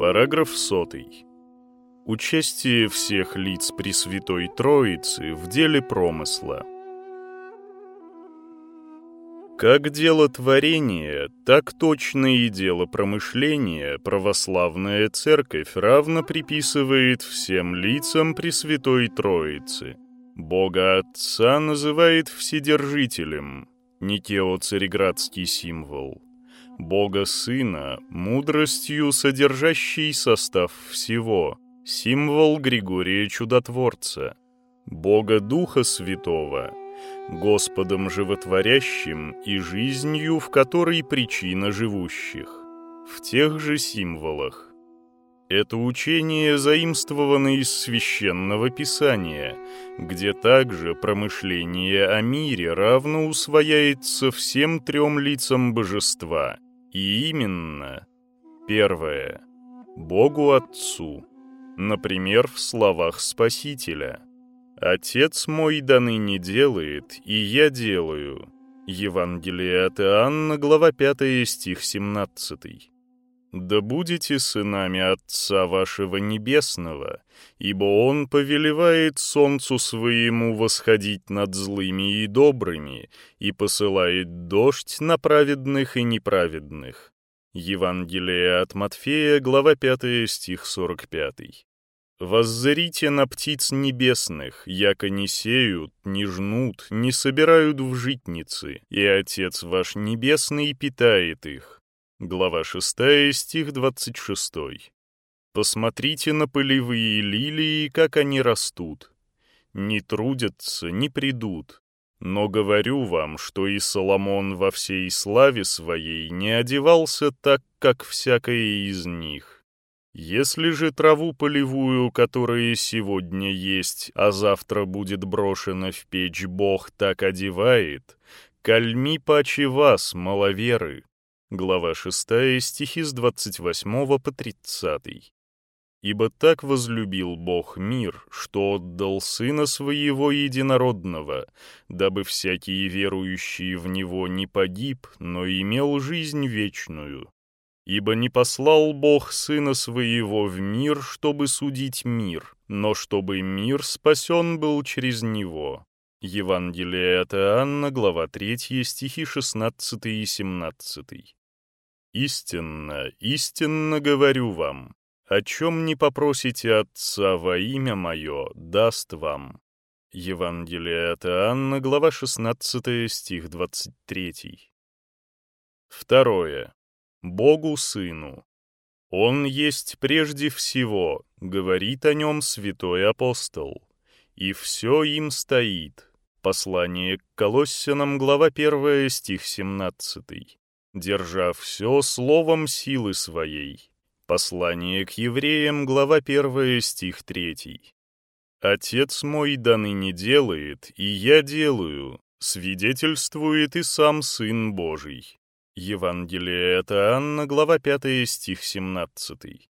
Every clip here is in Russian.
Параграф сотый. Участие всех лиц Пресвятой Троицы в деле промысла. Как дело творения, так точно и дело промышления православная церковь равно приписывает всем лицам Пресвятой Троицы. Бога Отца называет Вседержителем, Никео цареградский символ. Бога Сына, мудростью, содержащий состав всего, символ Григория Чудотворца, Бога Духа Святого, Господом Животворящим и жизнью, в которой причина живущих, в тех же символах. Это учение заимствовано из Священного Писания, где также промышление о мире равно усвояется всем трем лицам божества — и именно, первое, Богу Отцу, например, в словах Спасителя. «Отец мой до ныне делает, и я делаю». Евангелие от Иоанна, глава 5, стих 17. «Да будете сынами Отца вашего Небесного, ибо Он повелевает солнцу своему восходить над злыми и добрыми и посылает дождь на праведных и неправедных». Евангелие от Матфея, глава 5, стих 45. «Воззрите на птиц небесных, яко не сеют, не жнут, не собирают в житницы, и Отец ваш Небесный питает их». Глава 6, стих 26. Посмотрите на полевые лилии, как они растут. Не трудятся, не придут. Но говорю вам, что и Соломон во всей славе своей не одевался так, как всякая из них. Если же траву полевую, которая сегодня есть, а завтра будет брошена в печь, Бог так одевает, кальми паче вас, маловеры. Глава 6, стихи с 28 по 30. Ибо так возлюбил Бог мир, что отдал Сына Своего Единородного, дабы всякий верующий в Него не погиб, но имел жизнь вечную. Ибо не послал Бог Сына Своего в мир, чтобы судить мир, но чтобы мир спасен был через Него». Евангелие от Иоанна, глава 3, стихи 16 и 17. «Истинно, истинно говорю вам, о чем не попросите Отца во имя Мое, даст вам». Евангелие от Иоанна, глава 16, стих 23. Второе. Богу Сыну. Он есть прежде всего, говорит о нем святой апостол, и все им стоит. Послание к Колоссянам, глава 1, стих 17. Держа все словом силы своей. Послание к евреям, глава 1, стих 3. «Отец мой до ныне делает, и я делаю», свидетельствует и сам Сын Божий. Евангелие от Анна, глава 5, стих 17.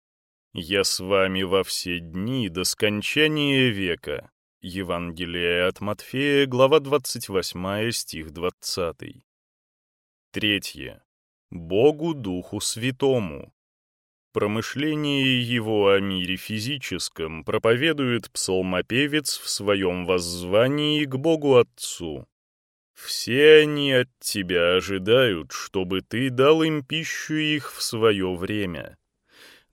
«Я с вами во все дни до скончания века». Евангелие от Матфея, глава 28, стих 20. Третье. Богу Духу Святому. Промышление его о мире физическом проповедует псалмопевец в своем воззвании к Богу Отцу. «Все они от тебя ожидают, чтобы ты дал им пищу их в свое время.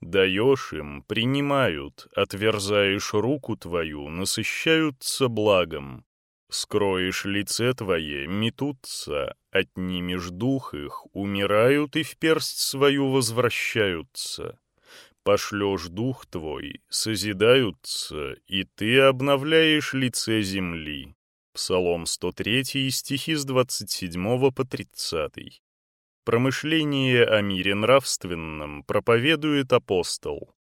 Даешь им, принимают, отверзаешь руку твою, насыщаются благом. Скроешь лице твое, метутся, отнимешь дух их, умирают и в персть свою возвращаются. Пошлешь дух твой, созидаются, и ты обновляешь лице земли. Псалом 103, стихи с 27 по 30. Промышление о мире нравственном проповедует апостол.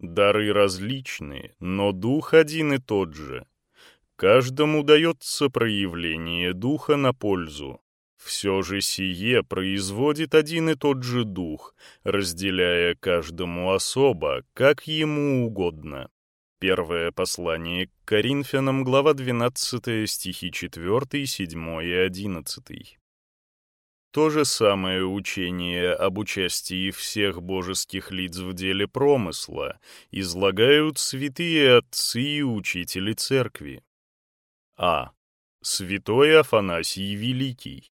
Дары различны, но дух один и тот же — Каждому дается проявление духа на пользу. Все же сие производит один и тот же дух, разделяя каждому особо, как ему угодно. Первое послание к Коринфянам, глава 12, стихи 4, 7 и 11. То же самое учение об участии всех божеских лиц в деле промысла излагают святые отцы и учители церкви. А. Святой Афанасий Великий.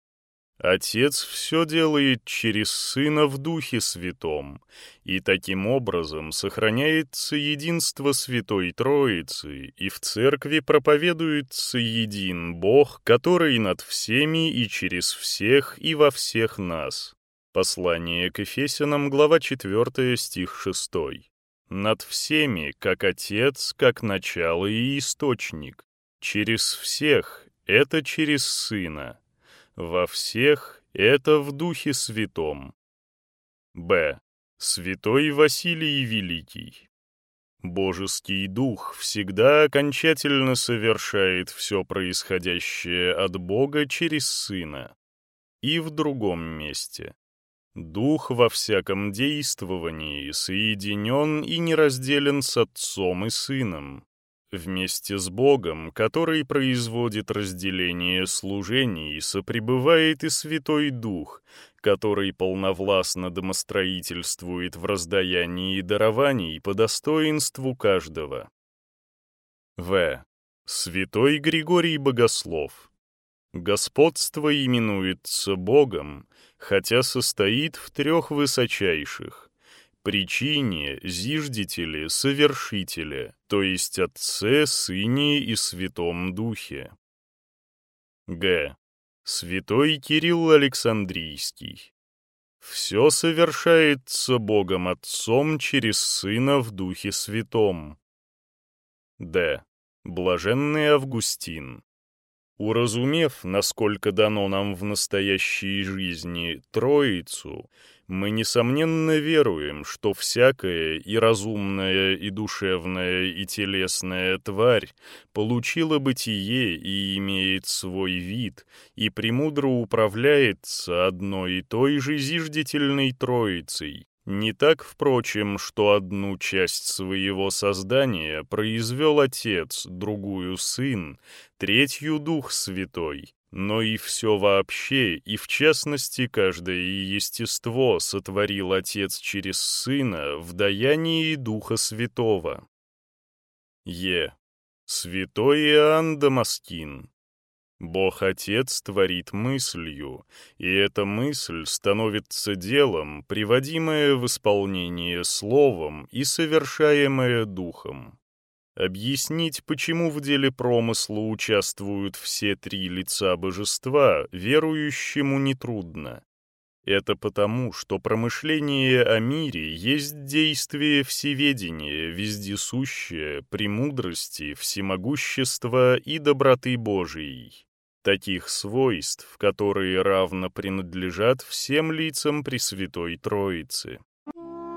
Отец все делает через Сына в Духе Святом, и таким образом сохраняется единство Святой Троицы, и в Церкви проповедуется един Бог, который над всеми и через всех и во всех нас. Послание к Ефесянам, глава 4, стих 6. Над всеми, как Отец, как начало и источник. Через всех — это через Сына во всех это в Духе Святом. Б. Святой Василий Великий. Божеский Дух всегда окончательно совершает все происходящее от Бога через Сына. И в другом месте. Дух во всяком действовании соединен и неразделен с Отцом и Сыном, Вместе с Богом, который производит разделение служений, сопребывает и Святой Дух, который полновластно домостроительствует в раздаянии дарований по достоинству каждого. В. Святой Григорий Богослов. Господство именуется Богом, хотя состоит в трех высочайших причине, зиждителе, совершителе, то есть Отце, Сыне и Святом Духе. Г. Святой Кирилл Александрийский. Все совершается Богом Отцом через Сына в Духе Святом. Д. Блаженный Августин. Уразумев, насколько дано нам в настоящей жизни Троицу, мы, несомненно, веруем, что всякая и разумная, и душевная, и телесная тварь получила бытие и имеет свой вид, и премудро управляется одной и той же зиждительной троицей, не так, впрочем, что одну часть своего создания произвел Отец, другую Сын, третью Дух Святой, но и все вообще, и в частности каждое естество сотворил Отец через Сына в даянии Духа Святого. Е. Святой Иоанн Дамаскин. Бог-Отец творит мыслью, и эта мысль становится делом, приводимое в исполнение словом и совершаемое Духом. Объяснить, почему в деле промысла участвуют все три лица божества, верующему нетрудно. Это потому, что промышление о мире есть действие всеведения, вездесущее, премудрости, всемогущества и доброты Божией. Таких свойств, которые равно принадлежат всем лицам Пресвятой Троицы.